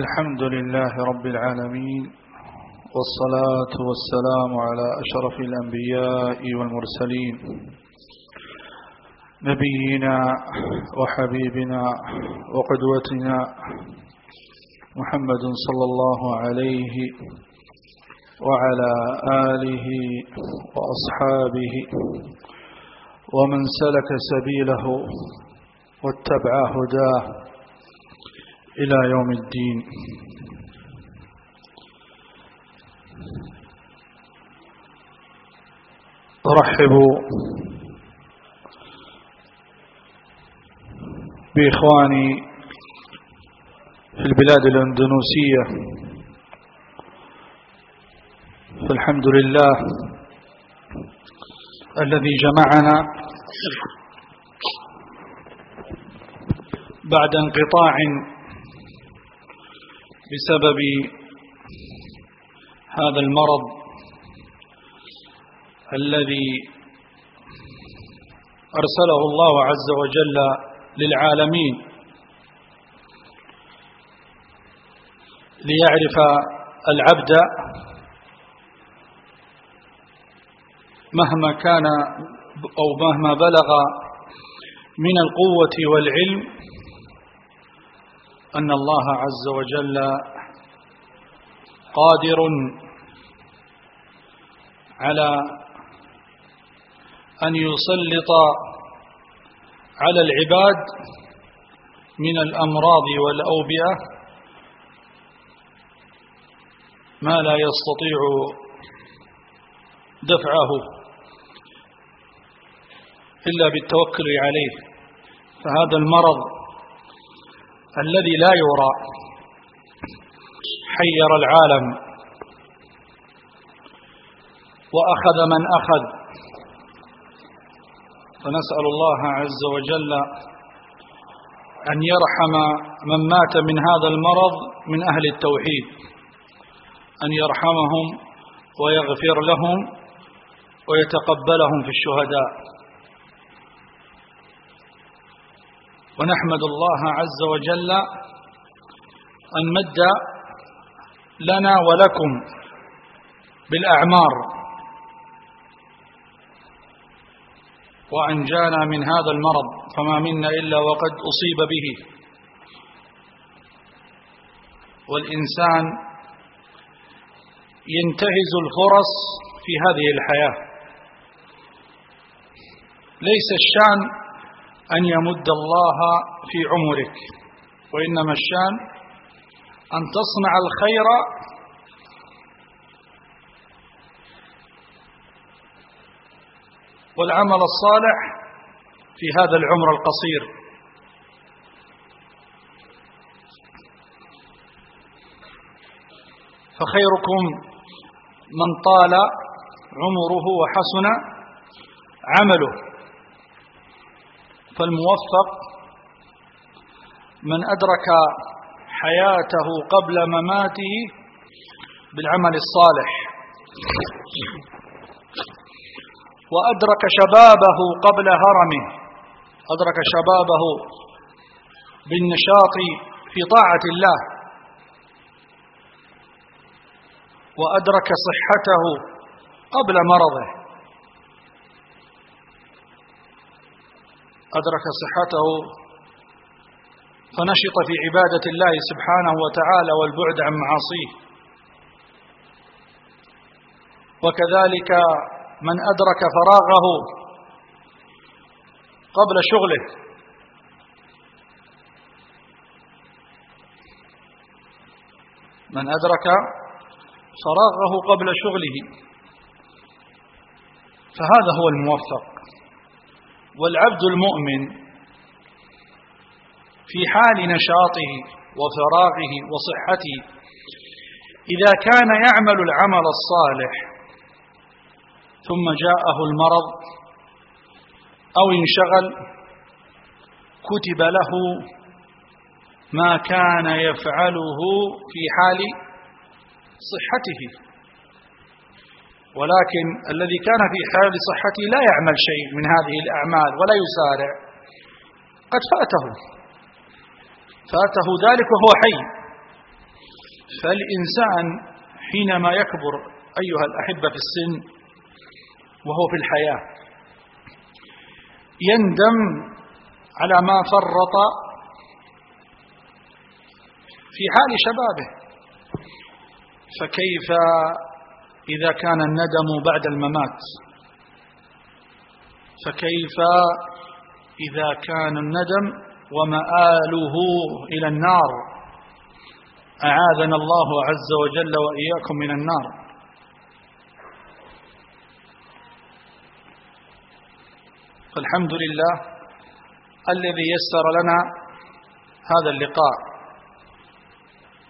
الحمد لله رب العالمين والصلاة والسلام على أشرف الأنبياء والمرسلين. نبينا وحبيبنا وقدوتنا محمد صلى الله عليه وعلى آله وأصحابه ومن سلك سبيله واتبع هداه إلى يوم الدين. أرحب بإخواني في البلاد الأندونوسية فالحمد لله الذي جمعنا بعد انقطاع بسبب هذا المرض الذي أرسله الله عز وجل للعالمين ليعرف العبد مهما كان أو مهما بلغ من القوة والعلم أن الله عز وجل قادر على أن يسلط على العباد من الأمراض والأوبئة ما لا يستطيع دفعه إلا بالتوكل عليه. فهذا المرض الذي لا يرى حير العالم. وأخذ من أخذ. فنسأل الله عز وجل أن يرحم من مات من هذا المرض من أهل التوحيد أن يرحمهم ويغفر لهم ويتقبلهم في الشهداء. ونحمد الله عز وجل أن مد لنا ولكم بالأعمار وأن جانا من هذا المرض فما منا إلا وقد أصيب به والإنسان ينتهز الفرص في هذه الحياة. ليس الشأن أن يمد الله في عمرك. وإنما الشان أن تصنع الخير والعمل الصالح في هذا العمر القصير. فخيركم من طال عمره وحسن عمله. فالموفق من أدرك حياته قبل مماته بالعمل الصالح. وأدرك شبابه قبل هرمه. أدرك شبابه بالنشاط في طاعة الله. وأدرك صحته قبل مرضه. أدرك صحته فنشط في عبادة الله سبحانه وتعالى والبعد عن معاصيه. وكذلك من أدرك فراغه قبل شغله. من أدرك فراغه قبل شغله فهذا هو الموفق. والعبد المؤمن في حال نشاطه وفراغه وصحته إذا كان يعمل العمل الصالح ثم جاءه المرض أو انشغل كتب له ما كان يفعله في حال صحته ولكن الذي كان في حال صحته لا يعمل شيء من هذه الأعمال ولا يسارع. قد فأته. فأته ذلك وهو حي. فالإنسان حينما يكبر أيها الأحبة في السن وهو في الحياة يندم على ما فرط في حال شبابه. فكيف إذا كان الندم بعد الممات. فكيف إذا كان الندم ومآله إلى النار؟ أعاذنا الله عز وجل وإياكم من النار. فالحمد لله الذي يسر لنا هذا اللقاء.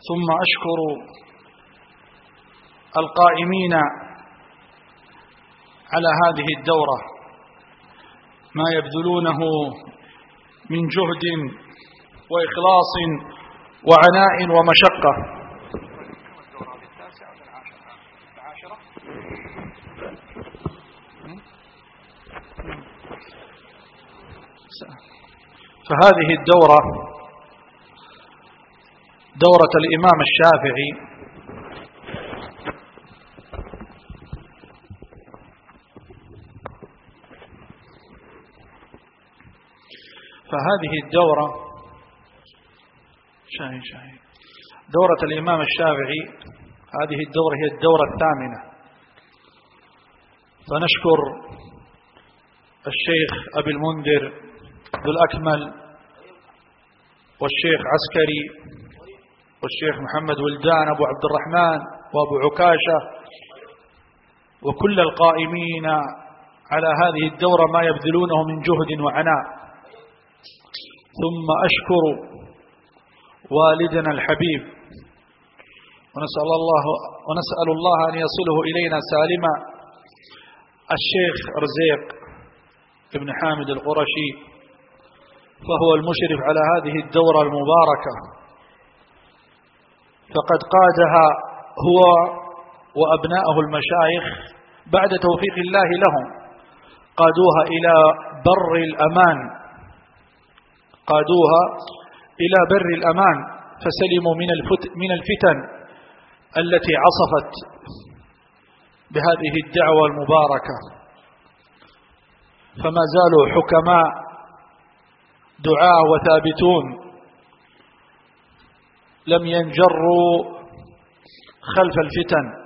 ثم أشكر القائمين على هذه الدورة ما يبذلونه من جهد وإخلاص وعناء ومشقة. فهذه الدورة دورة الإمام الشافعي فهذه الدورة شاهي شاهي دورة الإمام الشافعي هذه الدورة هي الدورة الثامنة. فنشكر الشيخ أبي المنذر ذو الأكمل والشيخ عسكري والشيخ محمد ولدان أبو عبد الرحمن وأبو عكاشة وكل القائمين على هذه الدورة ما يبذلونه من جهد وعناء. ثم أشكر والدنا الحبيب ونسأل الله, ونسأل الله أن يصله إلينا سالما الشيخ رزيق ابن حامد القرشي فهو المشرف على هذه الدورة المباركة. فقد قادها هو وأبناءه المشايخ بعد توفيق الله لهم قادوها إلى بر الأمان. قادوها إلى بر الأمان فسلموا من من الفتن التي عصفت بهذه الدعوة المباركة. فما زالوا حكماء دعاء وثابتون لم ينجروا خلف الفتن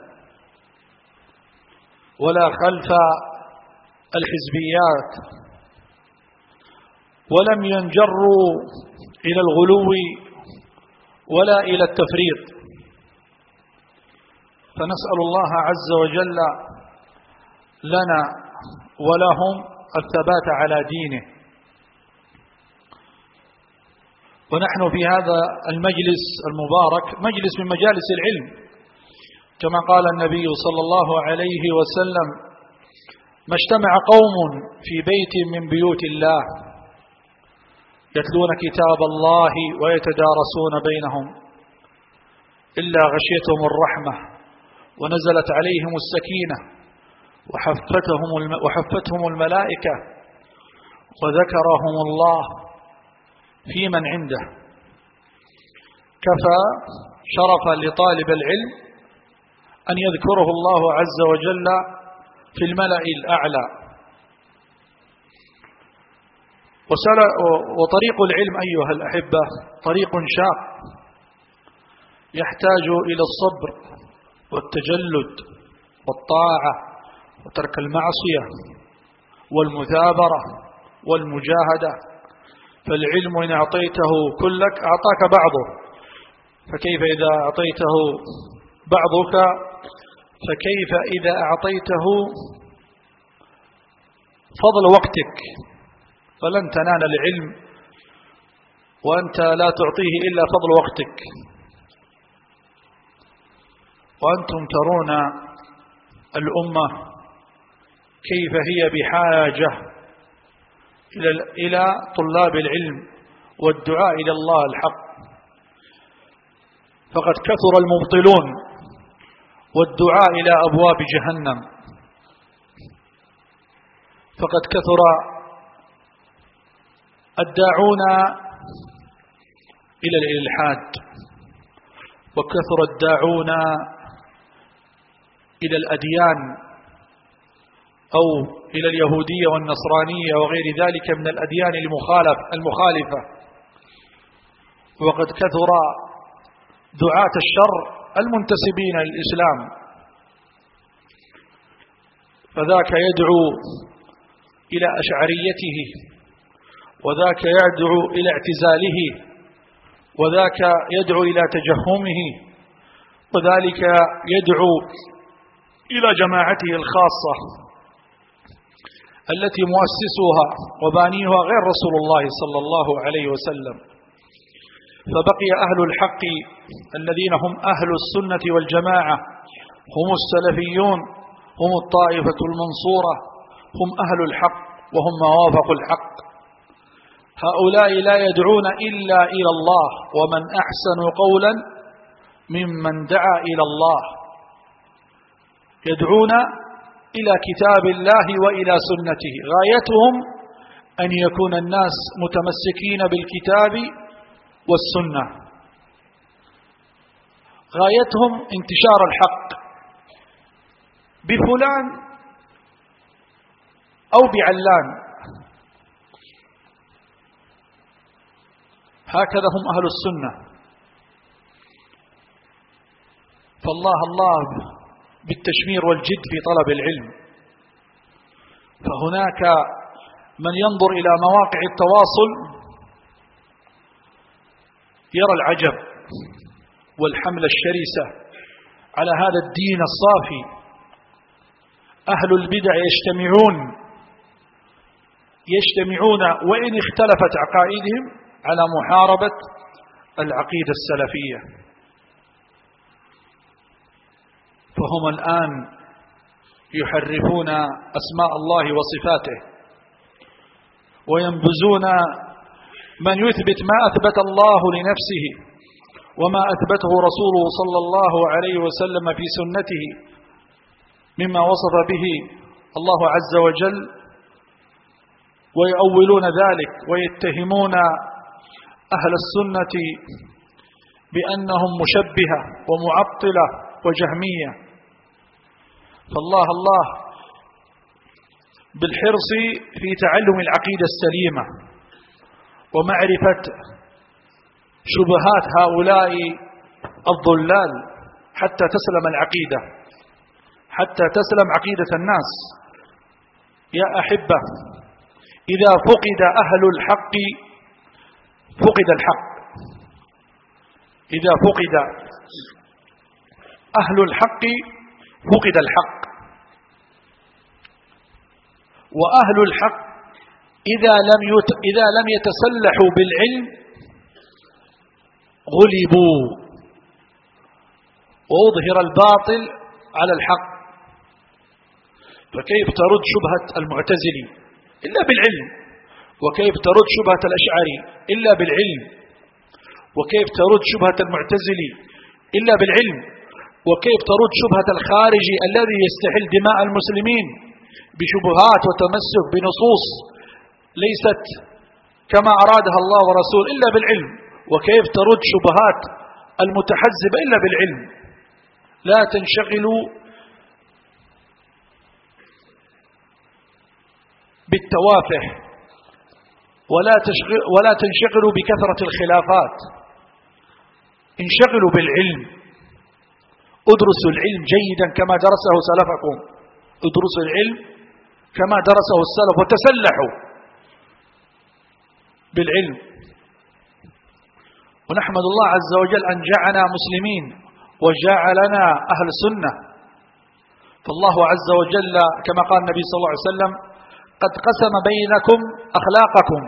ولا خلف الحزبيات. ولم ينجروا إلى الغلو ولا إلى التفريط. فنسأل الله عز وجل لنا ولهم الثبات على دينه. ونحن في هذا المجلس المبارك مجلس من مجالس العلم كما قال النبي صلى الله عليه وسلم ما اجتمع قوم في بيت من بيوت الله يتلون كتاب الله ويتدارسون بينهم إلا غشيتهم الرحمة ونزلت عليهم السكينة وحفتهم, وحفتهم الملائكة وذكرهم الله في من عنده. كفى شرفا لطالب العلم أن يذكره الله عز وجل في الملأ الأعلى. وطريق العلم أيها الأحبة طريق شاق يحتاج إلى الصبر والتجلد والطاعة وترك المعصية والمثابرة والمجاهدة. فالعلم إن أعطيته كلك أعطاك بعضه فكيف إذا أعطيته بعضك؟ فكيف إذا أعطيته فضل وقتك؟ فلن تنال العلم وأنت لا تعطيه إلا فضل وقتك. وأنتم ترون الأمة كيف هي بحاجة إلى طلاب العلم والدعاء إلى الله الحق. فقد كثر المبطلون والدعاء إلى أبواب جهنم. فقد كثر الداعون إلى الإلحاد وكثر الداعون إلى الأديان أو إلى اليهودية والنصرانية وغير ذلك من الأديان المخالف المخالفة. وقد كثر دعاة الشر المنتسبين للإسلام فذاك يدعو إلى أشعريته. وذاك يدعو إلى اعتزاله وذاك يدعو إلى تجهمه وذلك يدعو إلى جماعته الخاصة التي مؤسسوها وبانيها غير رسول الله صلى الله عليه وسلم. فبقي أهل الحق الذين هم أهل السنة والجماعة هم السلفيون هم الطائفة المنصورة هم أهل الحق وهم ما وافقوا الحق. هؤلاء لا يدعون إلا إلى الله. ومن أحسن قولا ممن دعا إلى الله. يدعون إلى كتاب الله وإلى سنته. غايتهم أن يكون الناس متمسكين بالكتاب والسنة. غايتهم انتشار الحق. بفلان أو بعلان. هكذا هم أهل السنة. فالله الله بالتشمير والجد في طلب العلم. فهناك من ينظر إلى مواقع التواصل يرى العجب والحملة الشرسة. على هذا الدين الصافي أهل البدع يجتمعون يجتمعون وإن اختلفت عقائدهم على محاربة العقيدة السلفية. فهم الآن يحرفون أسماء الله وصفاته وينبذون من يثبت ما أثبت الله لنفسه وما أثبته رسوله صلى الله عليه وسلم في سنته مما وصف به الله عز وجل ويؤولون ذلك ويتهمون أهل السنة بأنهم مشبهة ومعطلة وجهمية. فالله الله بالحرص في تعلم العقيدة السليمة ومعرفة شبهات هؤلاء الضلال حتى تسلم العقيدة. حتى تسلم عقيدة الناس. يا أحبة إذا فقد أهل الحق فقد الحق. إذا فقد أهل الحق فقد الحق. وأهل الحق إذا لم يت... إذا لم يتسلحوا بالعلم غلبوا. وأظهر الباطل على الحق. فكيف ترد شبهة المعتزلي؟ إلا بالعلم. وكيف ترد شبهة الأشعري إلا بالعلم وكيف ترد شبهة المعتزلي إلا بالعلم وكيف ترد شبهة الخارجي الذي يستحل دماء المسلمين بشبهات وتمسك بنصوص ليست كما أرادها الله ورسول إلا بالعلم وكيف ترد شبهات المتحزب إلا بالعلم. لا تنشغلوا بالتوافه ولا, ولا تنشغلوا بكثرة الخلافات. انشغلوا بالعلم. ادرسوا العلم جيدا كما درسه سلفكم. ادرسوا العلم كما درسه السلف وتسلحوا بالعلم. ونحمد الله عز وجل أن جعلنا مسلمين وجعلنا أهل سنة. فالله عز وجل كما قال النبي صلى الله عليه وسلم قد قسم بينكم أخلاقكم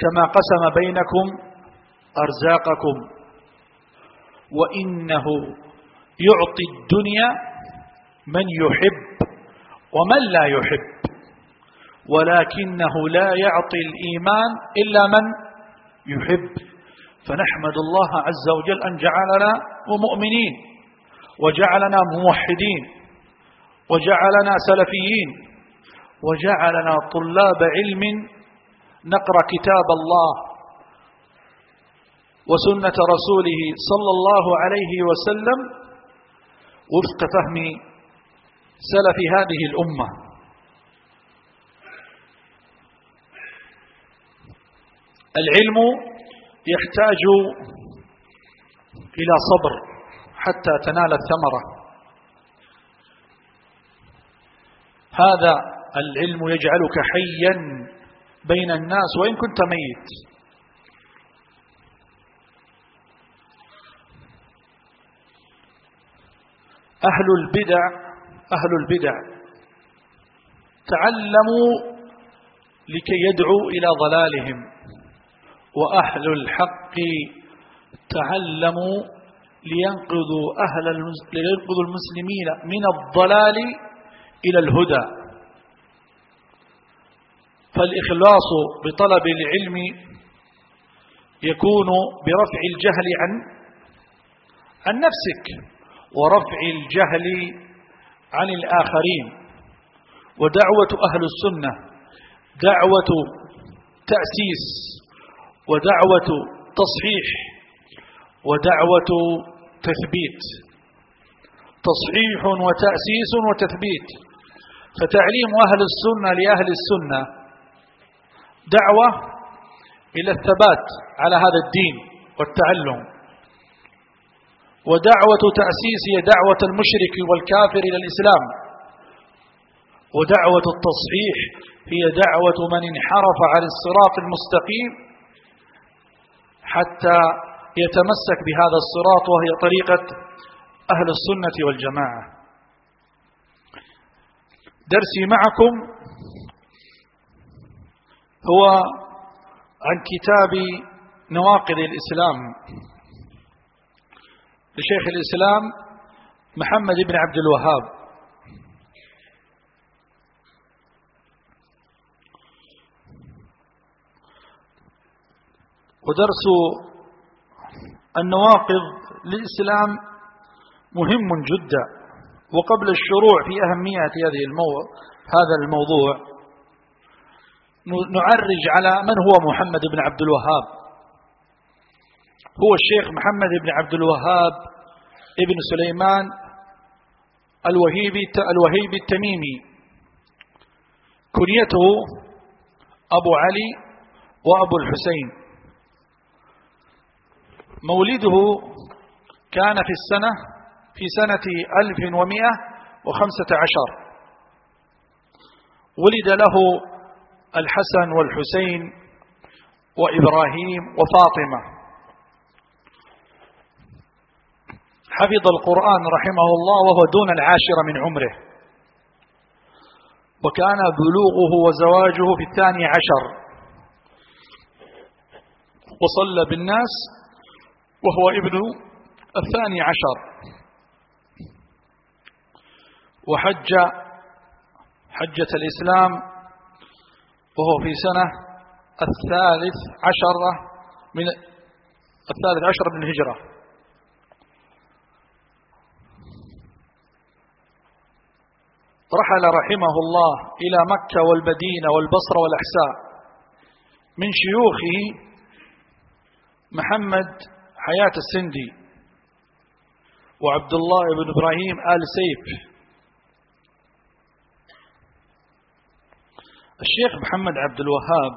كما قسم بينكم أرزاقكم وإنه يعطي الدنيا من يحب ومن لا يحب ولكنه لا يعطي الإيمان إلا من يحب. فنحمد الله عز وجل أن جعلنا مؤمنين وجعلنا موحدين وجعلنا سلفيين وجعلنا طلاب علم نقرأ كتاب الله وسنة رسوله صلى الله عليه وسلم وفق فهم سلف هذه الأمة. العلم يحتاج إلى صبر حتى تنال الثمرة. هذا العلم يجعلك حيا بين الناس وإن كنت ميت. أهل البدع أهل البدع تعلموا لكي يدعوا إلى ضلالهم. وأهل الحق تعلموا لينقذوا أهل لينقذوا المسلمين من الضلال إلى الهدى. فالإخلاص بطلب العلم يكون برفع الجهل عن عن نفسك ورفع الجهل عن الآخرين. ودعوة أهل السنة دعوة تأسيس ودعوة تصحيح ودعوة تثبيت. تصحيح وتأسيس وتثبيت. فتعليم أهل السنة لأهل السنة دعوة إلى الثبات على هذا الدين والتعلم. ودعوة تأسيس هي دعوة المشرك والكافر إلى الإسلام. ودعوة التصحيح هي دعوة من انحرف عن الصراط المستقيم حتى يتمسك بهذا الصراط وهي طريقة أهل السنة والجماعة. درسي معكم هو عن كتاب نواقض الإسلام. لشيخ الإسلام محمد بن عبد الوهاب. ودرس النواقض للإسلام مهم جدا. وقبل الشروع في أهمية هذه الموضوع هذا الموضوع. نعرج على من هو محمد بن عبد الوهاب. هو الشيخ محمد بن عبد الوهاب ابن سليمان الوهيبي الوهيبي التميمي. كنيته أبو علي وأبو الحسين. مولده كان في السنة في سنة 1115 ولد له الحسن والحسين وإبراهيم وفاطمة. حفظ القرآن رحمه الله وهو دون العاشرة من عمره. وكان بلوغه وزواجه في الثاني عشر. وصلى بالناس وهو ابن الثاني عشر. وحج حجة الإسلام وهو في سنة الثالث عشر من الثالث عشر من الهجرة. رحل رحمه الله إلى مكة والمدينة والبصرة والأحساء من شيوخه محمد حياة السندي وعبد الله بن إبراهيم آل سيف. الشيخ محمد عبد الوهاب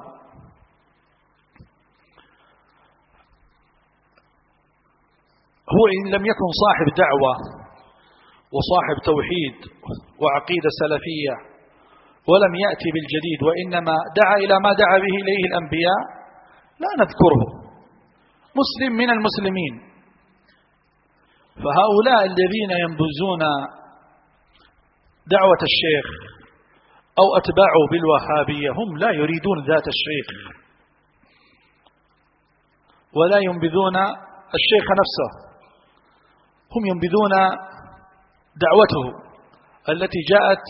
هو إن لم يكن صاحب دعوة وصاحب توحيد وعقيدة سلفية ولم يأتي بالجديد وإنما دعا إلى ما دعا به إليه الأنبياء لا نذكره. مسلم من المسلمين. فهؤلاء الذين ينبذون دعوة الشيخ أو أتباعه بالوهابية هم لا يريدون ذات الشيخ. ولا ينبذون الشيخ نفسه. هم ينبذون دعوته التي جاءت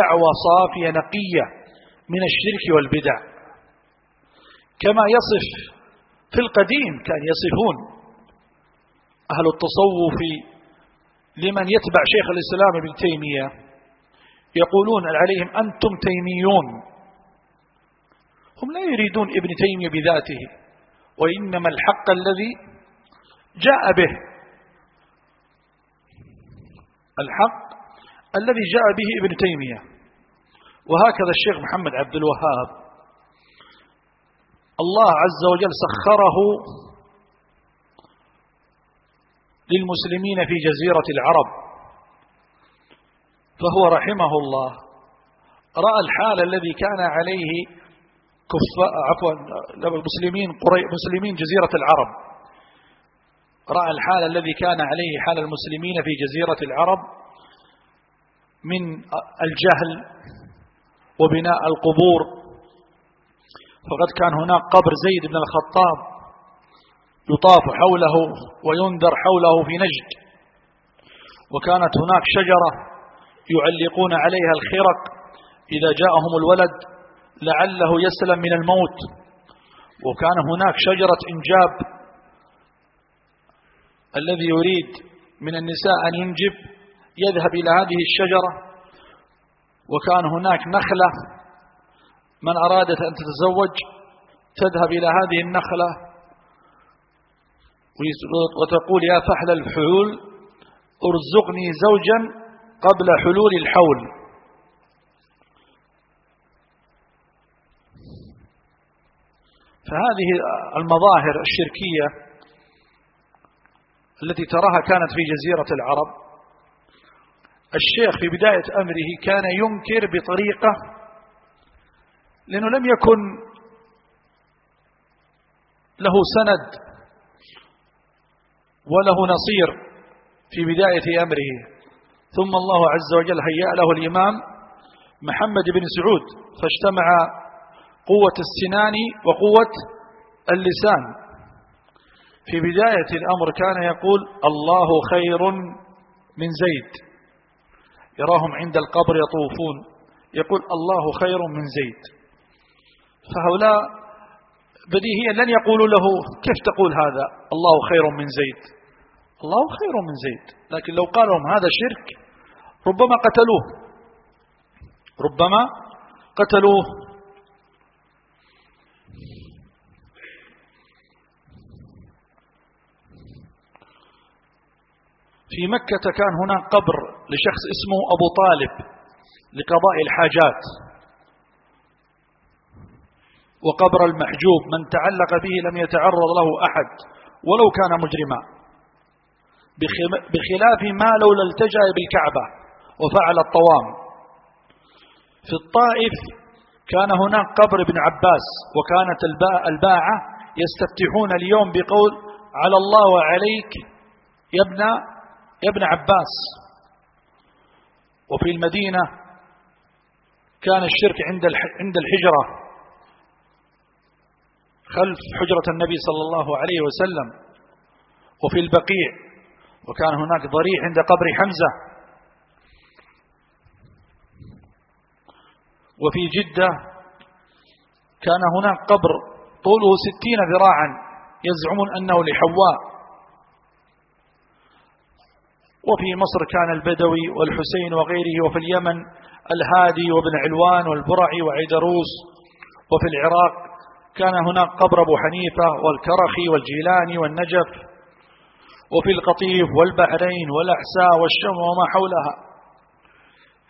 دعوة صافية نقية من الشرك والبدع. كما يصف في القديم كان يصفون أهل التصوف لمن يتبع شيخ الإسلام ابن تيمية. يقولون عليهم أنتم تيميون. هم لا يريدون ابن تيمية بذاته وإنما الحق الذي جاء به. الحق الذي جاء به ابن تيمية. وهكذا الشيخ محمد عبد الوهاب. الله عز وجل سخره للمسلمين في جزيرة العرب. فهو رحمه الله. رأى الحال الذي كان عليه كفاء عفوا مسلمين مسلمين جزيرة العرب. رأى الحال الذي كان عليه حال المسلمين في جزيرة العرب من الجهل وبناء القبور. فقد كان هناك قبر زيد بن الخطاب يطاف حوله وينذر حوله في نجد. وكانت هناك شجرة يعلقون عليها الخرق إذا جاءهم الولد لعله يسلم من الموت. وكان هناك شجرة إنجاب الذي يريد من النساء أن ينجب يذهب إلى هذه الشجرة. وكان هناك نخلة من أرادت أن تتزوج تذهب إلى هذه النخلة وتقول يا فحل الحلول أرزقني زوجا قبل حلول الحول. فهذه المظاهر الشركية التي تراها كانت في جزيرة العرب. الشيخ في بداية أمره كان ينكر بطريقة لأنه لم يكن له سند وله نصير في بداية أمره. ثم الله عز وجل هيأ له الإمام محمد بن سعود فاجتمع قوة السنان وقوة اللسان. في بداية الأمر كان يقول الله خير من زيد. يراهم عند القبر يطوفون يقول الله خير من زيد. فهؤلاء بديهيا لن يقولوا له كيف تقول هذا؟ الله خير من زيد. الله خير من زيد. لكن لو قال لهم هذا شرك ربما قتلوه. ربما قتلوه. في مكة كان هناك قبر لشخص اسمه أبو طالب لقضاء الحاجات. وقبر المحجوب من تعلق به لم يتعرض له أحد ولو كان مجرما. بخلاف ما لولا التجأ بالكعبة. وفعل الطوام. في الطائف كان هناك قبر ابن عباس وكانت الباعة يستفتحون اليوم بقول على الله وعليك يا ابن يا ابن عباس. وفي المدينة كان الشرك عند عند الحجرة خلف حجرة النبي صلى الله عليه وسلم. وفي البقيع وكان هناك ضريح عند قبر حمزة. وفي جدة كان هناك قبر طوله ستين ذراعا يزعمون أنه لحواء. وفي مصر كان البدوي والحسين وغيره وفي اليمن الهادي وابن علوان والبرعي وعيدروس. وفي العراق كان هناك قبر أبو حنيفة والكرخي والجيلاني والنجف. وفي القطيف والبحرين والأحساء والشم وما حولها.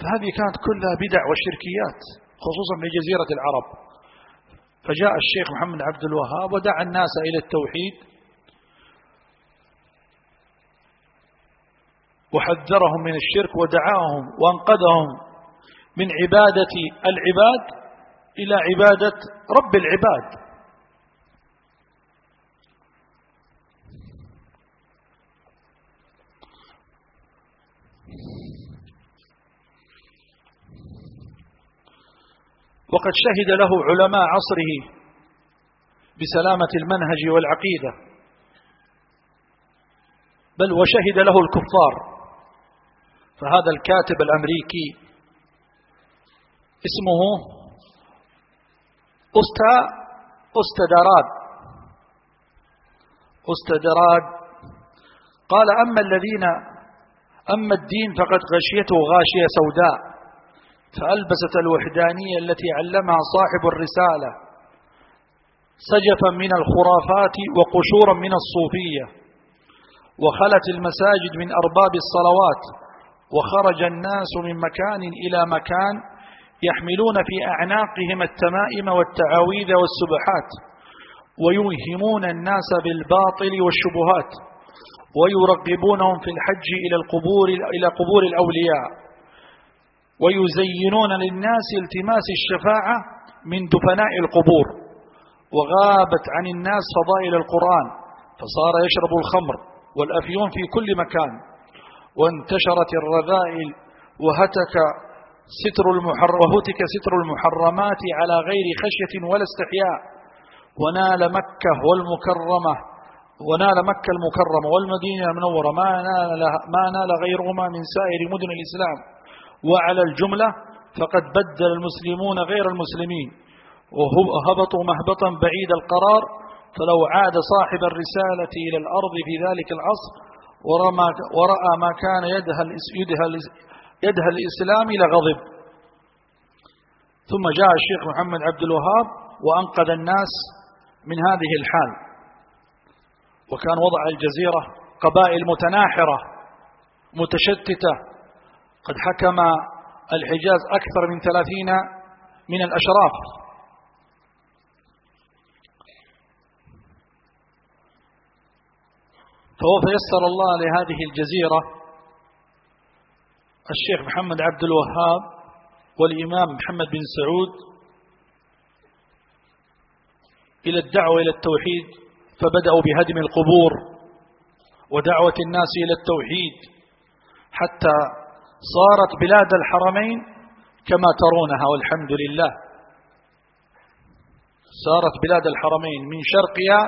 فهذه كانت كلها بدع وشركيات خصوصا في جزيرة العرب. فجاء الشيخ محمد عبد الوهاب ودعا الناس إلى التوحيد وحذرهم من الشرك ودعاهم وأنقذهم من عبادة العباد إلى عبادة رب العباد. وقد شهد له علماء عصره بسلامة المنهج والعقيدة. بل وشهد له الكفار. فهذا الكاتب الأمريكي اسمه أستا أستدراد أستدراد قال أما الذين أما الدين فقد غشيته غاشية سوداء. فألبست الوحدانية التي علمها صاحب الرسالة سجفا من الخرافات وقشورا من الصوفية وخلت المساجد من أرباب الصلوات وخرج الناس من مكان إلى مكان يحملون في أعناقهم التمائم والتعاويذ والسبحات ويوهمون الناس بالباطل والشبهات ويرغبونهم في الحج إلى القبور إلى قبور الأولياء. ويزينون للناس التماس الشفاعة من دفناء القبور وغابت عن الناس فضائل القرآن فصار يشرب الخمر والأفيون في كل مكان. وانتشرت الرذائل وهتك ستر المحر وهتك ستر المحرمات على غير خشية ولا استحياء. ونال مكة والمكرمة ونال مكة المكرمة والمدينة المنورة. ما نال, ما نال غيرهما من سائر مدن الإسلام. وعلى الجملة فقد بدل المسلمون غير المسلمين وهبطوا مهبطا بعيد القرار فلو عاد صاحب الرسالة إلى الأرض في ذلك العصر ورأى ما كان يدهى الإسلام لغضب. ثم جاء الشيخ محمد عبد الوهاب وأنقذ الناس من هذه الحال. وكان وضع الجزيرة قبائل متناحرة متشتتة قد حكم الحجاز أكثر من ثلاثين من الأشراف. فهو فيسر الله لهذه الجزيرة الشيخ محمد عبد الوهاب والإمام محمد بن سعود إلى الدعوة إلى التوحيد فبدأوا بهدم القبور ودعوة الناس إلى التوحيد حتى صارت بلاد الحرمين كما ترونها والحمد لله. صارت بلاد الحرمين من شرقها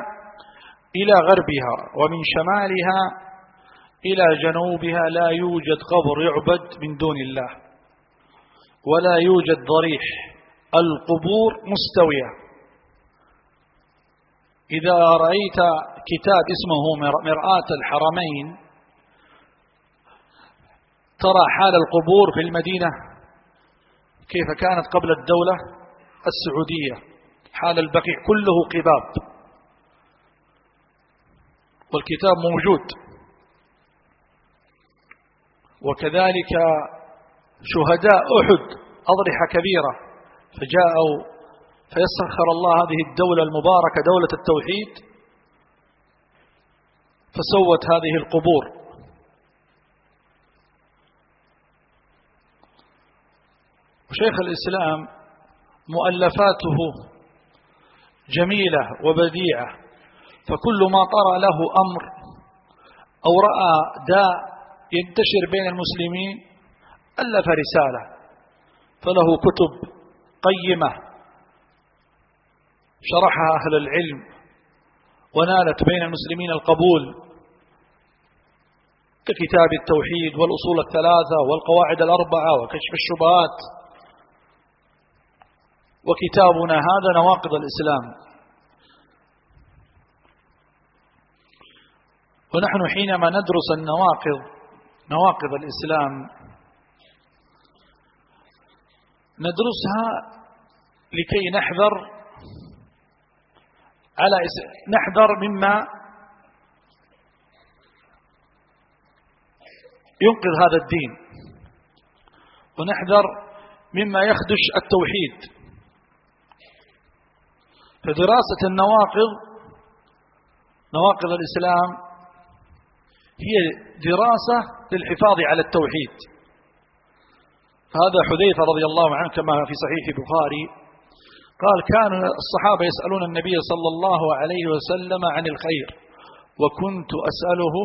إلى غربها ومن شمالها إلى جنوبها لا يوجد قبر يعبد من دون الله ولا يوجد ضريح. القبور مستوية. إذا رأيت كتاب اسمه مرآة الحرمين ترى حال القبور في المدينة كيف كانت قبل الدولة السعودية حال البقيع كله قباب. والكتاب موجود. وكذلك شهداء أحد أضرحة كبيرة فجاءوا فيسخر الله هذه الدولة المباركة دولة التوحيد فسوت هذه القبور. وشيخ الإسلام مؤلفاته جميلة وبديعة فكل ما طرأ له أمر أو رأى داء ينتشر بين المسلمين ألف رسالة فله كتب قيمة شرحها أهل العلم ونالت بين المسلمين القبول ككتاب التوحيد والأصول الثلاثة والقواعد الأربعة وكشف الشبهات وكتابنا هذا نواقض الإسلام. ونحن حينما ندرس النواقض نواقض الإسلام ندرسها لكي نحذر على نحذر مما ينقذ هذا الدين. ونحذر مما يخدش التوحيد. فدراسة النواقض نواقض الإسلام هي دراسة للحفاظ على التوحيد. فهذا حذيفة رضي الله عنه كما في صحيح البخاري قال كان الصحابة يسألون النبي صلى الله عليه وسلم عن الخير وكنت أسأله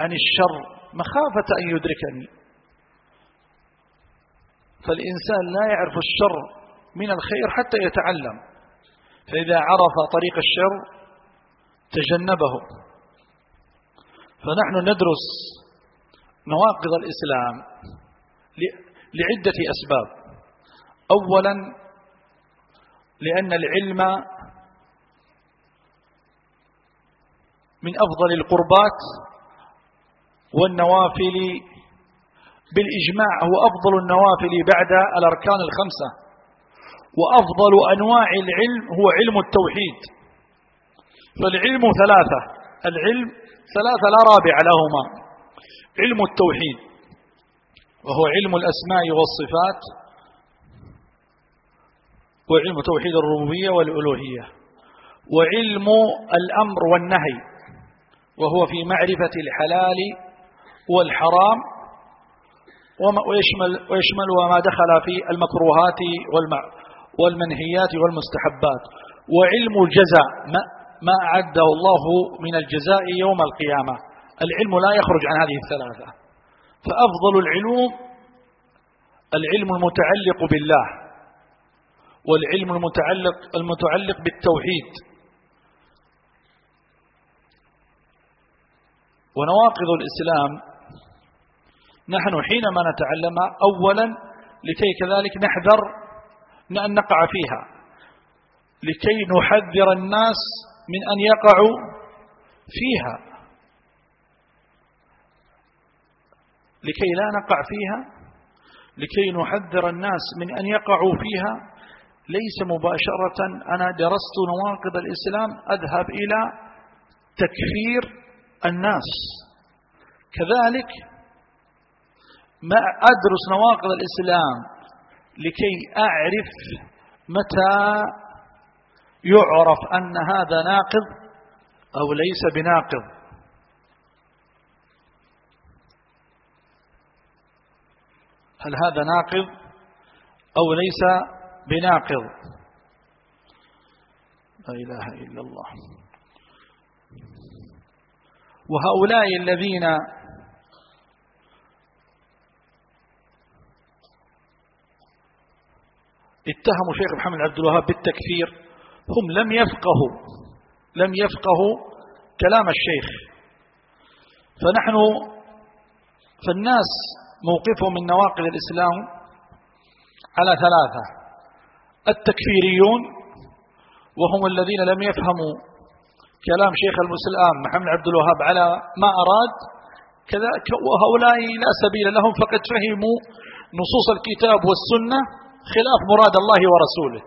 عن الشر مخافة أن يدركني. فالإنسان لا يعرف الشر من الخير حتى يتعلم. فإذا عرف طريق الشر تجنبه. فنحن ندرس نواقض الإسلام لعدة أسباب. أولا لأن العلم من أفضل القربات والنوافل بالإجماع. هو أفضل النوافل بعد الأركان الخمسة. وأفضل أنواع العلم هو علم التوحيد. فالعلم ثلاثة. العلم ثلاثة لا رابع لهما. علم التوحيد وهو علم الأسماء والصفات وعلم توحيد الربوبية والألوهية وعلم الأمر والنهي وهو في معرفة الحلال والحرام ويشمل, ويشمل ما دخل في المكروهات والمنهيات والمستحبات وعلم الجزاء ما, ما أعده الله من الجزاء يوم القيامة. العلم لا يخرج عن هذه الثلاثة. فأفضل العلوم العلم المتعلق بالله والعلم المتعلق المتعلق بالتوحيد. ونواقض الإسلام نحن حينما نتعلم أولا لكي كذلك نحذر أن نقع فيها. لكي نحذر الناس من أن يقعوا فيها. لكي لا نقع فيها لكي نحذر الناس من أن يقعوا فيها. ليس مباشرة أنا درست نواقض الإسلام أذهب إلى تكفير الناس. كذلك ما أدرس نواقض الإسلام لكي أعرف متى يعرف أن هذا ناقض أو ليس بناقض. هل هذا ناقض أو ليس بناقض؟ لا إله إلا الله. وهؤلاء الذين اتهموا شيخ محمد عبد الوهاب بالتكفير هم لم يفقهوا لم يفقهوا كلام الشيخ. فنحن فالناس موقفهم من نواقض الإسلام على ثلاثة التكفيريون وهم الذين لم يفهموا كلام شيخ الإسلام محمد عبد الوهاب على ما أراد كذلك وهؤلاء لا سبيل لهم فقد فهموا نصوص الكتاب والسنة خلاف مراد الله ورسوله.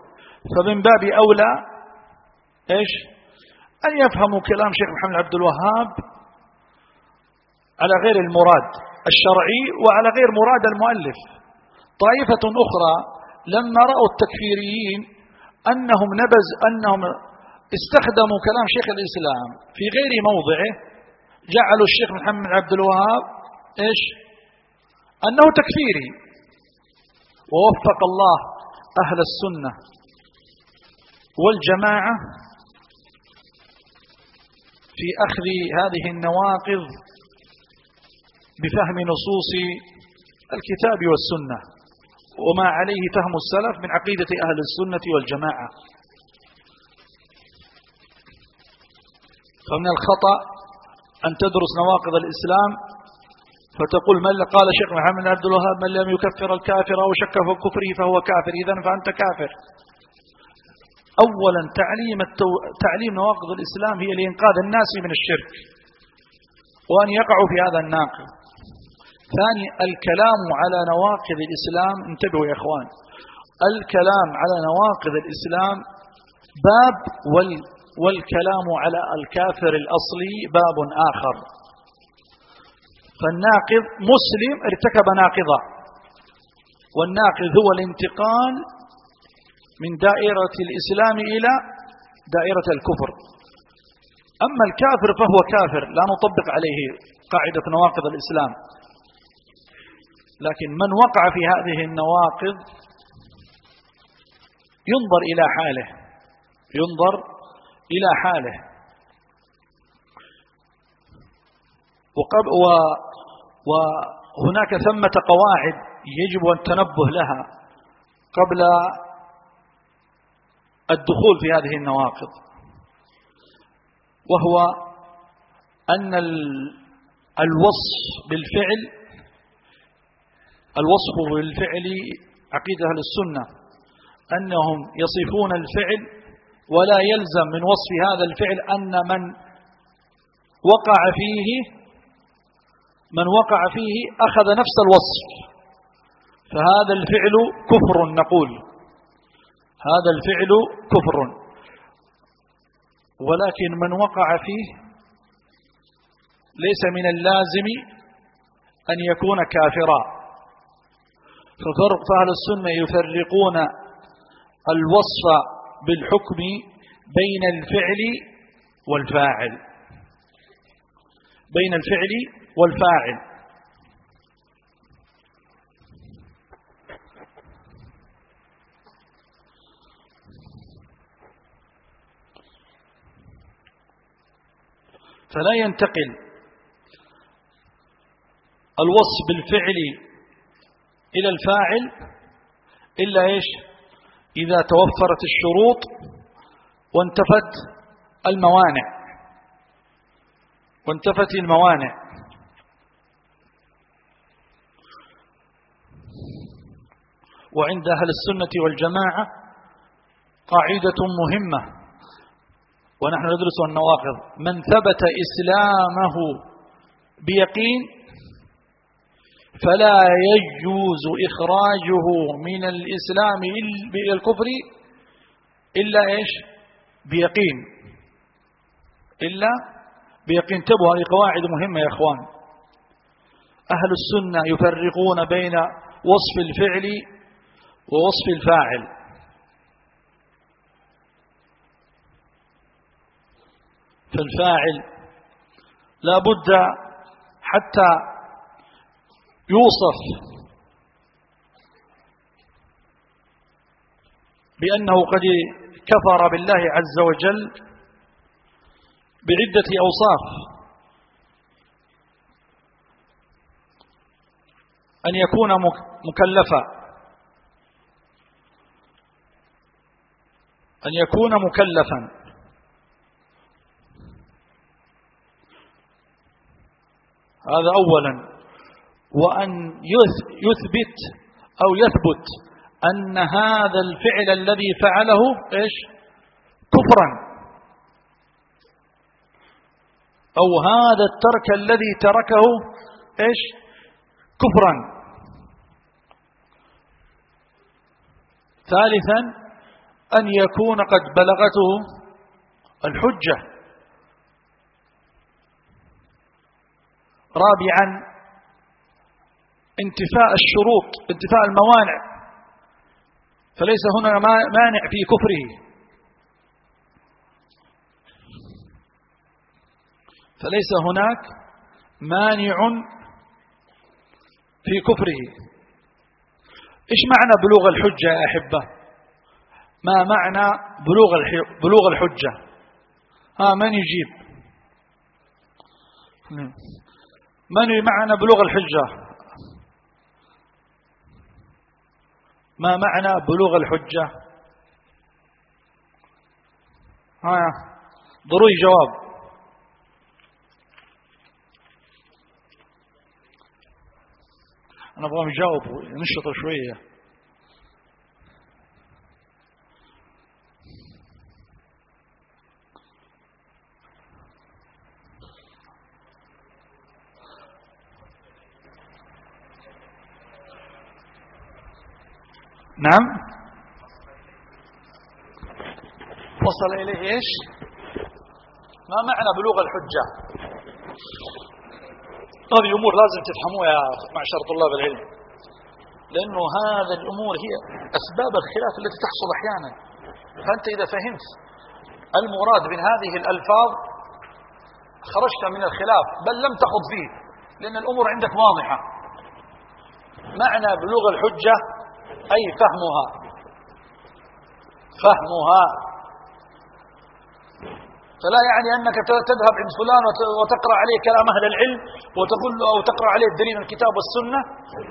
فمن باب أولى إيش؟ أن يفهموا كلام شيخ محمد عبد الوهاب على غير المراد الشرعي وعلى غير مراد المؤلف. طائفة أخرى لما رأوا التكفيريين أنهم نبز أنهم استخدموا كلام شيخ الإسلام في غير موضعه جعلوا الشيخ محمد عبد الوهاب إيش؟ أنه تكفيري. ووفق الله أهل السنة والجماعة في أخذ هذه النواقض بفهم نصوص الكتاب والسنة وما عليه فهم السلف من عقيدة أهل السنة والجماعة. فمن الخطأ أن تدرس نواقض الإسلام فتقول من قال شيخ محمد عبد الوهاب من لم يكفر الكافر أو شك في كفره فهو كافر. إذا فأنت كافر. أولا تعليم, التو... تعليم نواقض الإسلام هي لإنقاذ الناس من الشرك وأن يقعوا في هذا الناقض ثاني الكلام على نواقض الإسلام. انتبهوا يا إخوان. الكلام على نواقض الإسلام باب وال والكلام على الكافر الأصلي باب آخر. فالناقض مسلم ارتكب ناقضا والناقض هو الانتقال من دائرة الإسلام إلى دائرة الكفر. أما الكافر فهو كافر لا نطبق عليه قاعدة نواقض الإسلام. لكن من وقع في هذه النواقض ينظر إلى حاله ينظر إلى حاله. وهناك ثمة قواعد يجب التنبه لها قبل الدخول في هذه النواقض. وهو أن الوصف بالفعل الوصف بالفعل عقيدة أهل السنة أنهم يصفون الفعل ولا يلزم من وصف هذا الفعل أن من وقع فيه من وقع فيه أخذ نفس الوصف. فهذا الفعل كفر نقول. هذا الفعل كفر. ولكن من وقع فيه ليس من اللازم أن يكون كافرا. ففرق فأهل السنة يفرقون الوصف بالحكم بين الفعل والفاعل. بين الفعل والفاعل. فلا ينتقل الوصف بالفعل إلى الفاعل إلا إيش؟ إذا توفرت الشروط وانتفت الموانع. وانتفت الموانع. وعند أهل السنة والجماعة قاعدة مهمة. ونحن ندرس النواقض من ثبت إسلامه بيقين فلا يجوز إخراجه من الإسلام إلى الكفر إلا إيش؟ بيقين. إلا بيقين. انتبهوا هذه قواعد مهمة يا إخوان. أهل السنة يفرقون بين وصف الفعل ووصف الفاعل. فالفاعل لا بد حتى يوصف بأنه قد كفر بالله عز وجل بعدة أوصاف. أن يكون مكلفا. أن يكون مكلفا. هذا أولا. وأن يثبت أو يثبت أن هذا الفعل الذي فعله إيش؟ كفرا. أو هذا الترك الذي تركه إيش؟ كفرا. ثالثا أن يكون قد بلغته الحجة. رابعا انتفاء الشروط انتفاء الموانع. فليس هنا مانع في كفره. فليس هناك مانع في كفره. إيش معنى بلوغ الحجة يا أحبة؟ ما معنى بلوغ بلوغ الحجة؟ ها من يجيب. من معنى بلوغ الحجة؟ ما معنى بلوغ الحجة؟ ها ضروري جواب. أنا أبغى يجاوب نشط شوية. نعم. وصل إليه إيش؟ ما معنى بلوغ الحجة؟ هذه أمور لازم تفهموها يا معشر طلاب العلم. لأنه هذا الأمور هي أسباب الخلاف التي تحصل أحيانا. فأنت إذا فهمت المراد من هذه الألفاظ خرجت من الخلاف بل لم تخض فيه لأن الأمور عندك واضحة. معنى بلوغ الحجة أي فهمها. فهمها. فلا يعني أنك تذهب عند فلان وتقرأ عليه كلام أهل العلم وتقول أو تقرأ عليه الدليل من الكتاب والسنة.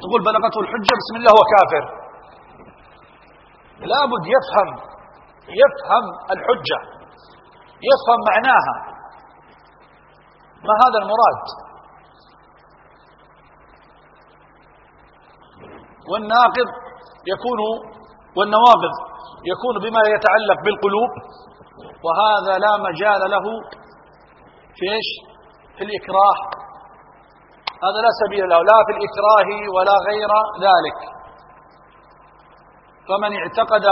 تقول بلغته الحجة بسم الله هو كافر. لابد يفهم يفهم الحجة. يفهم معناها. ما هذا المراد؟ والناقض يكون والنواقض يكون بما يتعلق بالقلوب وهذا لا مجال له في إيش؟ في الإكراه. هذا لا سبيل له لا في الإكراه ولا غير ذلك. فمن اعتقد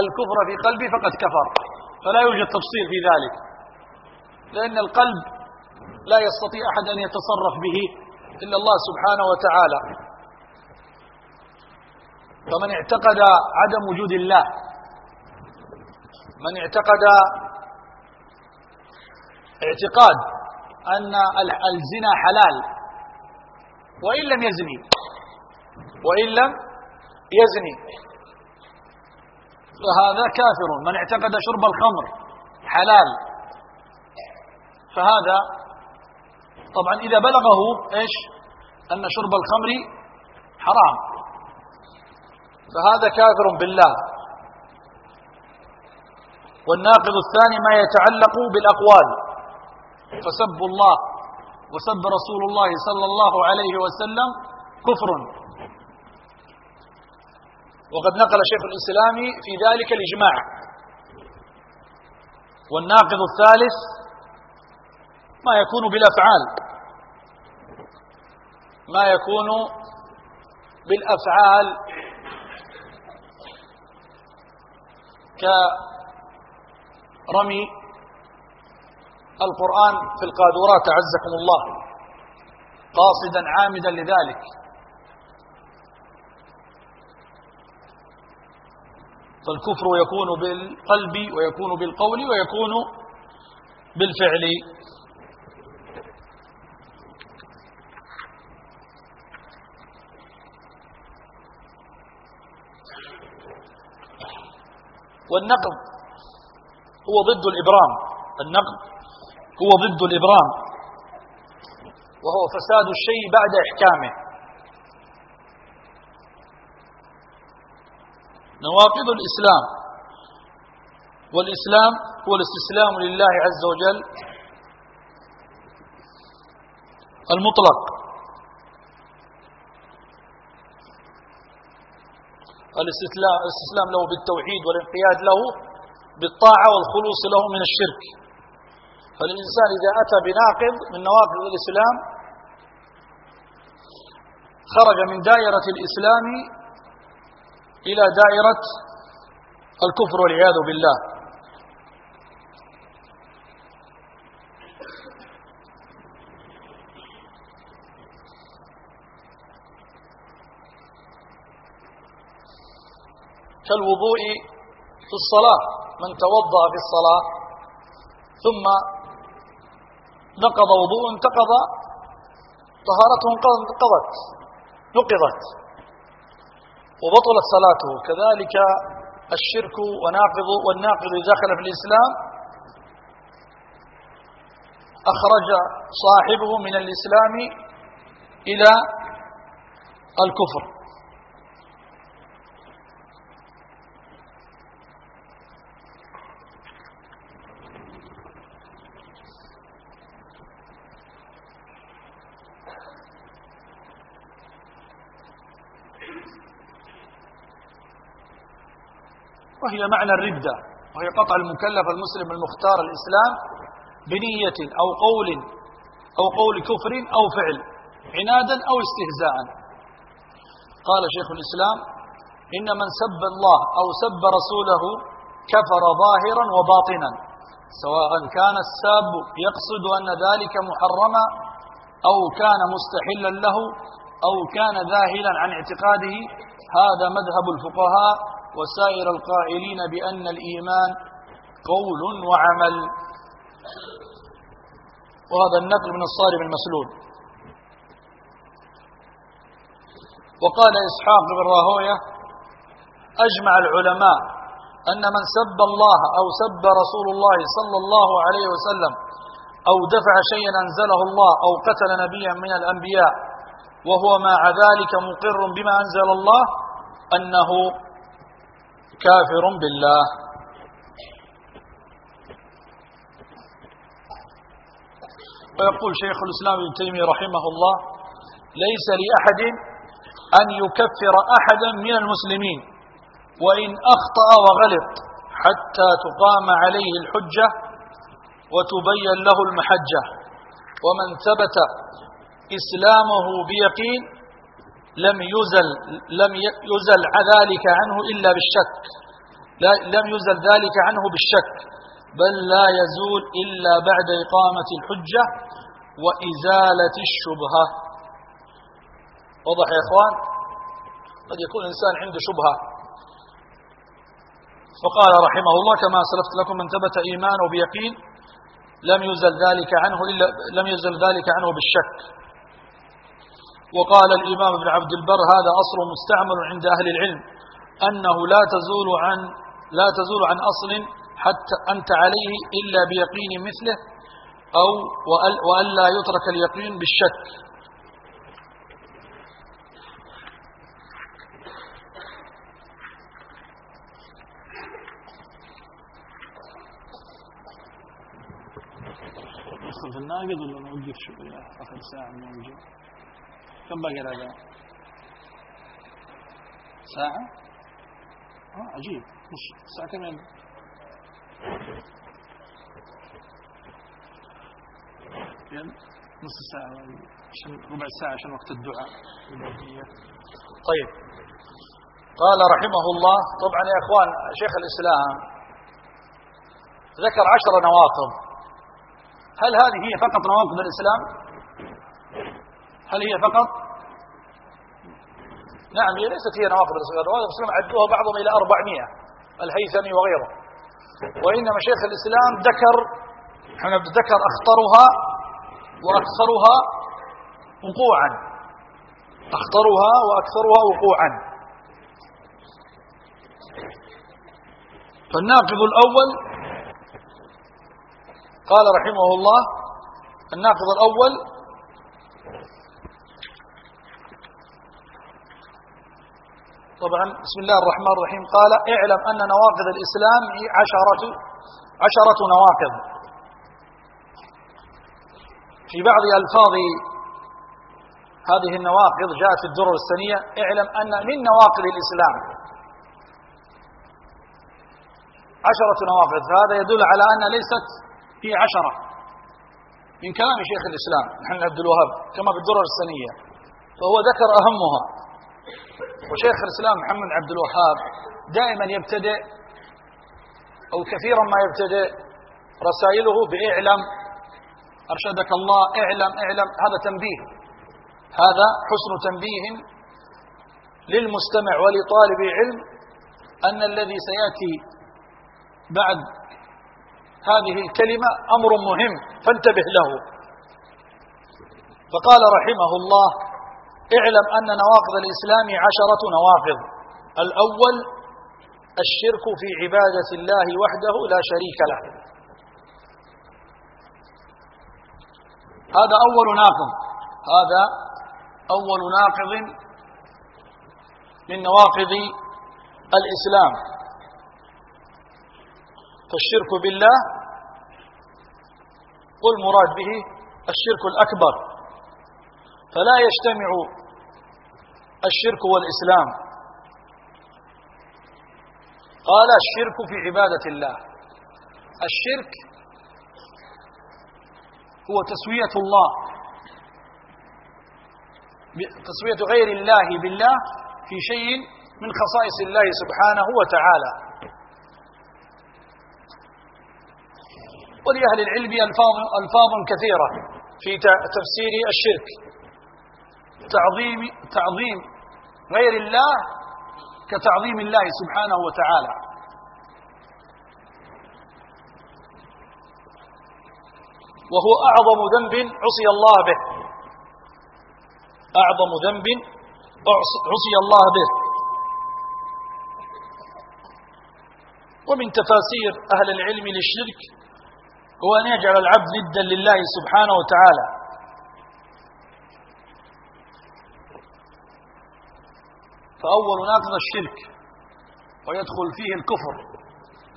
الكفر في قلبه فقد كفر فلا يوجد تفصيل في ذلك. لأن القلب لا يستطيع أحد أن يتصرف به إلا الله سبحانه وتعالى. فمن اعتقد عدم وجود الله من اعتقد اعتقاد أن الزنا حلال وإن لم يزني وإن لم يزني فهذا كافر. من اعتقد شرب الخمر حلال فهذا طبعا إذا بلغه إيش؟ أن شرب الخمر حرام. فهذا كافر بالله. والناقض الثاني ما يتعلق بالأقوال. فسب الله وسب رسول الله صلى الله عليه وسلم كفر. وقد نقل شيخ الإسلام في ذلك الإجماع. والناقض الثالث ما يكون بالأفعال. ما يكون بالأفعال كرمي القرآن في القادورات أعزكم الله قاصدا عامدا لذلك. فالكفر يكون بالقلب ويكون بالقول ويكون بالفعل. والنقض هو ضد الإبرام. النقض هو ضد الإبرام. وهو فساد الشيء بعد إحكامه. نواقض الإسلام. والإسلام هو الاستسلام لله عز وجل المطلق. الاستسلام له بالتوحيد والانقياد له بالطاعة والخلوص له من الشرك. فالإنسان إذا أتى بناقض من نواقض الإسلام خرج من دائرة الإسلام إلى دائرة الكفر والعياذ بالله. كالوضوء في الصلاة من توضأ في الصلاة ثم نقض وضوء انتقض طهارته انقضت نقضت وبطلت صلاته. كذلك الشرك وناقض والناقض دخل في الإسلام أخرج صاحبه من الإسلام إلى الكفر. وهي معنى الردة وهي قطع المكلف المسلم المختار الإسلام بنية أو قول أو قول كفر أو فعل عنادا أو استهزاء. قال شيخ الإسلام إن من سب الله أو سب رسوله كفر ظاهرا وباطنا سواء كان الساب يقصد أن ذلك محرما أو كان مستحلا له أو كان ذاهلا عن اعتقاده هذا مذهب الفقهاء وسائر القائلين بأن الإيمان قول وعمل. وهذا النقل من الصارم المسلول. وقال إسحاق بن راهوية أجمع العلماء أن من سب الله أو سب رسول الله صلى الله عليه وسلم أو دفع شيئا أنزله الله أو قتل نبيا من الأنبياء وهو مع ذلك مقر بما أنزل الله أنه كافر بالله. ويقول شيخ الإسلام ابن تيمية رحمه الله ليس لأحد أن يكفر أحدا من المسلمين وإن أخطأ وغلط حتى تقام عليه الحجة وتبين له المحجة. ومن ثبت إسلامه بيقين لم يزل لم يزل ذلك عنه إلا بالشك. لم يزل ذلك عنه بالشك. بل لا يزول إلا بعد إقامة الحجة وإزالة الشبهة. واضح يا إخوان؟ قد يكون إنسان عنده شبهة. فقال رحمه الله كما سلفت لكم من ثبت إيمانه بيقين لم يزل ذلك عنه إلا لم يزل ذلك عنه بالشك. وقال الإمام ابن عبد البر هذا أصل مستعمل عند أهل العلم أنه لا تزول عن لا تزول عن أصل حتى أنت عليه إلا بيقين مثله أو وألا يترك اليقين بالشك. في الناقد ولا نوقف شوية؟ آخر ساعة من الجو كم باقي هذا ساعة؟ آه عجيب. نص ساعة كمان يعني نص ساعة عشان ربع ساعة عشان وقت الدعاء. طيب. قال رحمه الله طبعا يا إخوان شيخ الإسلام ذكر عشر نواقض. هل هذه هي فقط نواقض الإسلام هل هي فقط؟ نعم هي ليست هي الإسلام نواقض الإسلام عدوها بعضهم إلى أربعمائة الهيثمي وغيره. وإنما شيخ الإسلام ذكر إحنا ذكر أخطرها وأكثرها وقوعا. أخطرها وأكثرها وقوعا. فالناقض الأول قال رحمه الله الناقض الأول طبعا بسم الله الرحمن الرحيم قال اعلم أن نواقض الإسلام عشرة عشرة نواقض. في بعض ألفاظ هذه النواقض جاءت في الدرر السنية اعلم أن من نواقض الإسلام عشرة نواقض. هذا يدل على أن ليست هي عشرة من كلام شيخ الإسلام محمد عبد الوهاب كما في الدرر السنية فهو ذكر أهمها. وشيخ الإسلام محمد عبد الوهاب دائما يبتدئ أو كثيرا ما يبتدئ رسائله بإعلم أرشدك الله اعلم اعلم هذا تنبيه. هذا حسن تنبيه للمستمع ولطالب علم أن الذي سيأتي بعد هذه الكلمة أمر مهم فانتبه له. فقال رحمه الله اعلم أن نواقض الإسلام عشرة نواقض الأول الشرك في عبادة الله وحده لا شريك له. هذا أول ناقض. هذا أول ناقض من نواقض الإسلام. فالشرك بالله والمراد به الشرك الأكبر. فلا يجتمع الشرك والإسلام. قال الشرك في عبادة الله. الشرك هو تسوية الله. تسوية غير الله بالله في شيء من خصائص الله سبحانه وتعالى. ولأهل العلم ألفاظ, ألفاظ كثيرة في تفسير الشرك. تعظيم, تعظيم غير الله كتعظيم الله سبحانه وتعالى. وهو أعظم ذنب عصي الله به. أعظم ذنب عصي الله به. ومن تفاسير أهل العلم للشرك هو أن يجعل العبد ندا لله سبحانه وتعالى. فأول ناقض الشرك ويدخل فيه الكفر.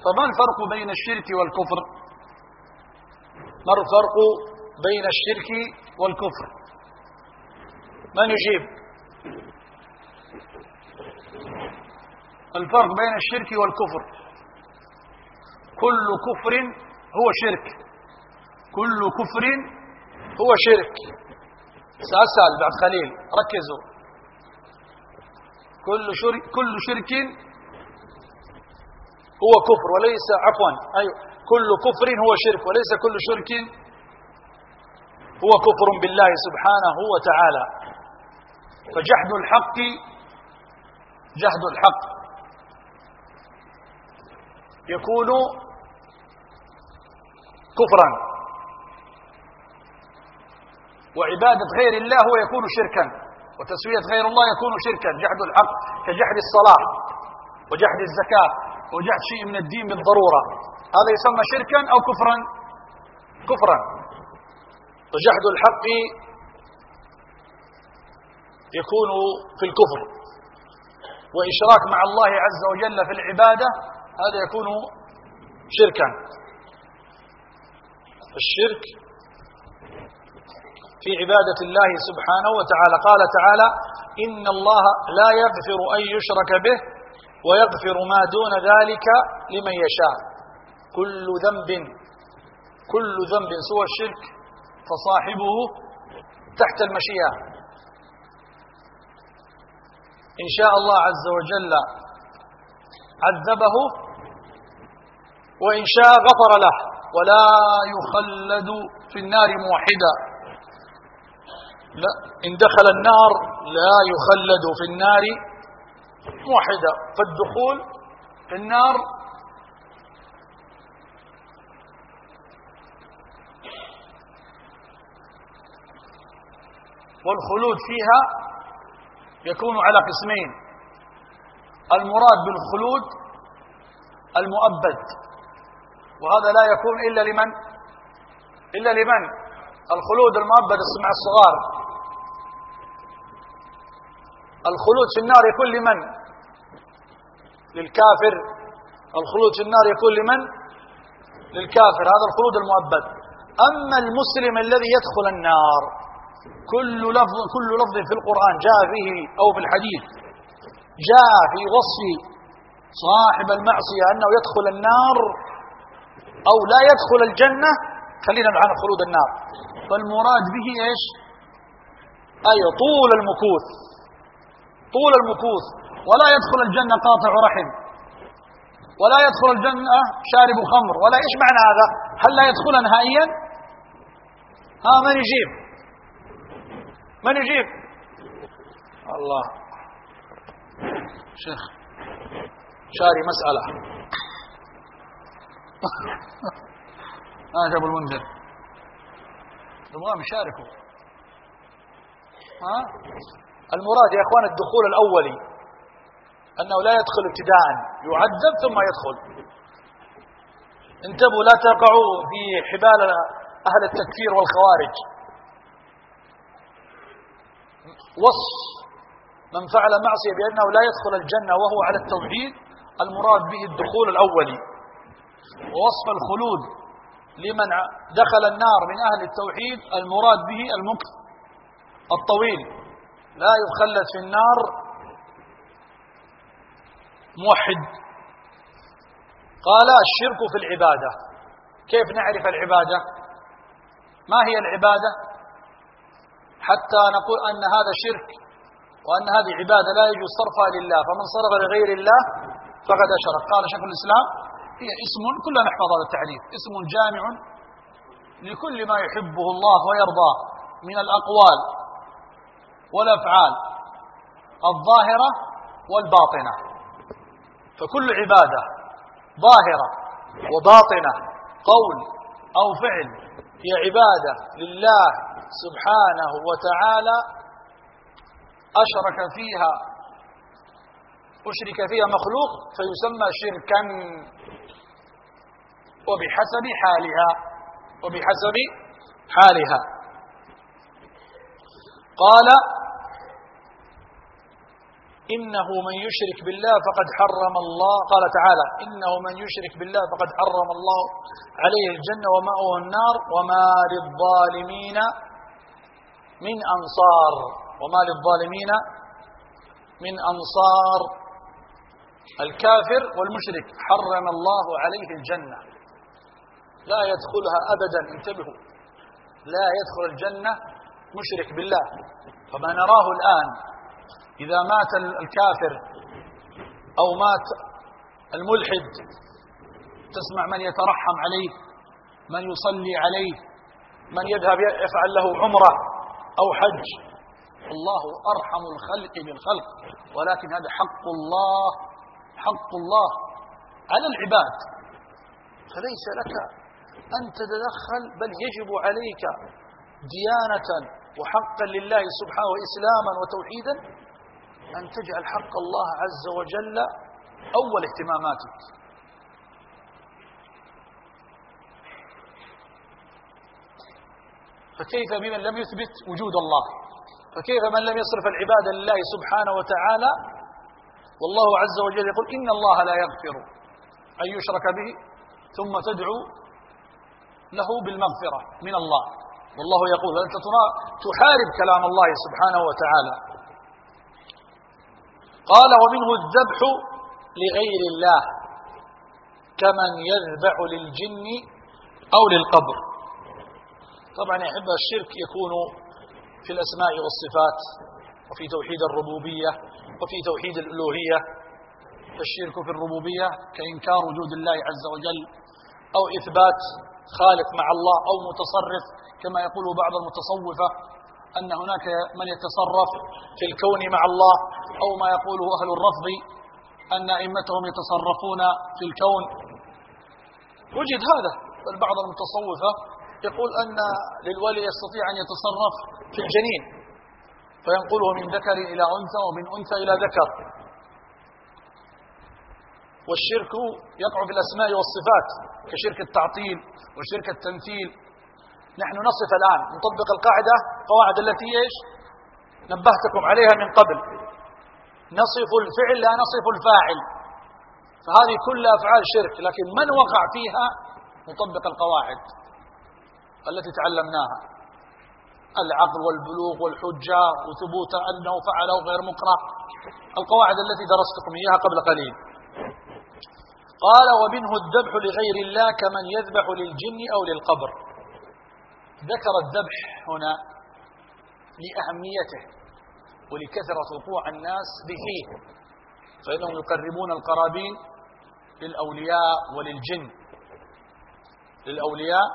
فما الفرق بين الشرك والكفر؟ ما الفرق بين الشرك والكفر؟ من يجيب؟ الفرق بين الشرك والكفر. كل كفر هو شرك. كل كفر هو شرك. سأسأل بعد قليل ركزوا. كل شرك كل شرك هو كفر وليس عفوا أيوة كل كفر هو شرك وليس كل شرك هو كفر بالله سبحانه وتعالى. فجحد الحق جهد الحق. يكون كفرا. وعبادة غير الله هو يكون شركا. وتسوية غير الله يكون شركا جحد الحق كجحد الصلاة وجحد الزكاة وجحد شيء من الدين بالضرورة. هذا يسمى شركا أو كفرا؟ كفرا. وجحد الحق يكون في الكفر. وإشراك مع الله عز وجل في العبادة هذا يكون شركا. الشرك في عبادة الله سبحانه وتعالى. قال تعالى إن الله لا يغفر أن يشرك به ويغفر ما دون ذلك لمن يشاء. كل ذنب كل ذنب سوى الشرك فصاحبه تحت المشيئة. إن شاء الله عز وجل عذبه وإن شاء غفر له. ولا يخلد في النار موحدا. لا إن دخل النار لا يخلد في النار موحدا فالدخول في النار والخلود فيها يكون على قسمين. المراد بالخلود المؤبد وهذا لا يكون إلا لمن؟ إلا لمن؟ الخلود المؤبد مع الصغار. الخلود في النار يكون لمن؟ للكافر. الخلود في النار يكون لمن؟ للكافر. هذا الخلود المؤبد. أما المسلم الذي يدخل النار كل لفظ كل لفظ في القرآن جاء فيه أو في الحديث جاء في وصف صاحب المعصية أنه يدخل النار أو لا يدخل الجنة. خلينا عن خلود النار. فالمراد به إيش؟ أي طول المكوث. طول المكوث ولا يدخل الجنة قاطع رحم. ولا يدخل الجنة شارب خمر. ولا إيش معنى هذا؟ هل لا يدخل نهائيا؟ ها من يجيب؟ من يجيب؟ الله. شيخ شاري مسألة. ها جابوا المنذر. نبغاهم يشاركوا. ها؟ المراد يا إخوان الدخول الأولي أنه لا يدخل ابتداء يعذب ثم يدخل. انتبهوا لا تقعوا في حبال أهل التكفير والخوارج. وصف من فعل معصية بأنه لا يدخل الجنة وهو على التوحيد المراد به الدخول الأولي. ووصف الخلود لمن دخل النار من أهل التوحيد المراد به المكث الطويل. لا يخلد في النار موحد. قال الشرك في العبادة. كيف نعرف العبادة؟ ما هي العبادة؟ حتى نقول أن هذا شرك وأن هذه عبادة لا يجوز صرفها لله. فمن صرف لغير الله فقد أشرك. قال شيخ الإسلام هي اسم كلنا نحفظ هذا التعريف. اسم جامع لكل ما يحبه الله ويرضاه من الأقوال. والأفعال الظاهرة والباطنة. فكل عبادة ظاهرة وباطنة قول أو فعل هي عبادة لله سبحانه وتعالى أشرك فيها أشرك فيها مخلوق فيسمى شركا. وبحسب حالها وبحسب حالها. قال إنه من يشرك بالله فقد حرم الله. قال تعالى إنه من يشرك بالله فقد حرم الله عليه الجنة ومأوى النار وما للظالمين من أنصار. وما للظالمين من أنصار. الكافر والمشرك حرم الله عليه الجنة. لا يدخلها أبدا. انتبهوا. لا يدخل الجنة مشرك بالله. فما نراه الآن إذا مات الكافر أو مات الملحد تسمع من يترحم عليه من يصلي عليه من يذهب يفعل له عمرة أو حج. الله أرحم الخلق بالخلق ولكن هذا حق الله حق الله على العباد. فليس لك أن تتدخل بل يجب عليك ديانة وحقا لله سبحانه وإسلاما وتوحيدا أن تجعل حق الله عز وجل أول اهتماماتك. فكيف بمن لم يثبت وجود الله؟ فكيف من لم يصرف العبادة لله سبحانه وتعالى؟ والله عز وجل يقول إن الله لا يغفر أن يشرك به ثم تدعو له بالمغفرة من الله. والله يقول أنت تحارب كلام الله سبحانه وتعالى. قال ومنه الذبح لغير الله كمن يذبح للجن أو للقبر. طبعا يا أحبة الشرك يكون في الأسماء والصفات وفي توحيد الربوبية وفي توحيد الألوهية. الشرك في الربوبية كإنكار وجود الله عز وجل أو إثبات خالق مع الله أو متصرف كما يقول بعض المتصوفة أن هناك من يتصرف في الكون مع الله أو ما يقوله أهل الرفض أن أئمتهم يتصرفون في الكون. وجد هذا بل بعض المتصوفة يقول أن للولي يستطيع أن يتصرف في الجنين فينقله من ذكر إلى أنثى ومن أنثى إلى ذكر. والشرك يقع في الأسماء والصفات كشرك التعطيل وشرك التمثيل. نحن نصف الآن نطبق القاعدة قواعد التي إيش؟ نبهتكم عليها من قبل. نصف الفعل لا نصف الفاعل. فهذه كلها أفعال شرك لكن من وقع فيها؟ نطبق القواعد التي تعلمناها. العقل والبلوغ والحجة وثبوت أنه فعله غير مكره القواعد التي درستكم إياها قبل قليل. قال ومنه الذبح لغير الله كمن يذبح للجن أو للقبر. ذكر الذبح هنا لأهميته ولكثرة وقوع الناس به فإنهم يقربون القرابين للأولياء وللجن. للأولياء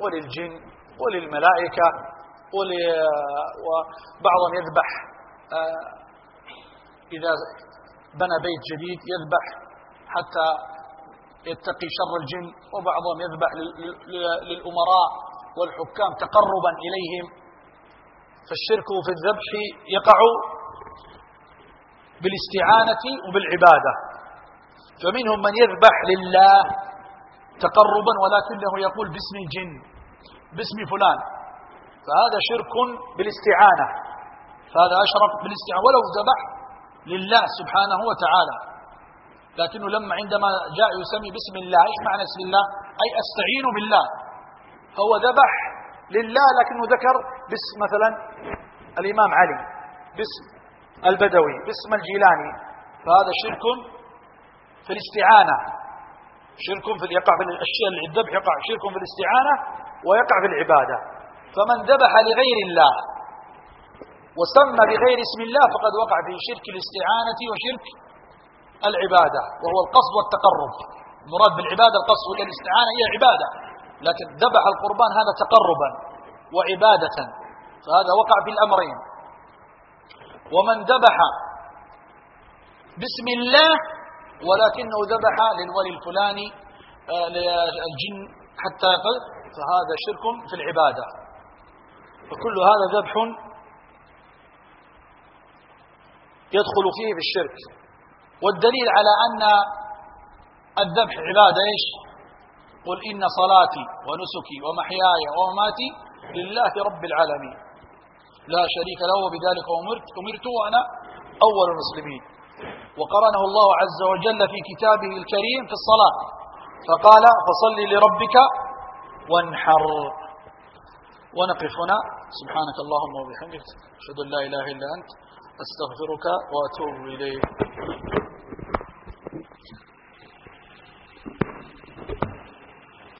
وللجن وللملائكة وبعضهم يذبح آه، إذا بنى بيت جديد يذبح حتى يتقي شر الجن وبعضهم يذبح للأمراء. والحكام تقربا إليهم فالشرك في الذبح يقع بالاستعانة وبالعبادة. فمنهم من يذبح لله تقربا ولكنه يقول باسم الجن باسم فلان. فهذا شرك بالاستعانة. فهذا أشرف بالاستعانة. ولو ذبح لله سبحانه وتعالى. لكنه لما عندما جاء يسمي باسم الله إيش معنى اسم الله؟ أي أستعين بالله. فهو ذبح لله لكنه ذكر باسم مثلا الإمام علي باسم البدوي باسم الجيلاني. فهذا شرك في الاستعانة شرك في يقع في اللي الذبح يقع شرك في الاستعانة ويقع في العبادة. فمن ذبح لغير الله وسمى بغير اسم الله فقد وقع في شرك الاستعانة وشرك العبادة وهو القصد والتقرب. المراد بالعبادة القصد والاستعانة هي عبادة لكن ذبح القربان هذا تقربا وعبادة فهذا وقع في الأمرين. ومن ذبح بسم الله ولكنه ذبح للولي الفلاني آه، للجن حتى فهذا شرك في العبادة. وكل هذا ذبح يدخل فيه في الشرك. والدليل على أن الذبح عبادة إيش؟ قل إن صلاتي ونسكي ومحياي ومماتي لله رب العالمين. لا شريك له وبذلك أمرت أمرت وأنا أول المسلمين. وقرنه الله عز وجل في كتابه الكريم في الصلاة. فقال فصل لربك وانحر. ونقف هنا. سبحانك اللهم وبحمدك أشهد أن لا إله إلا أنت أستغفرك وأتوب إليك.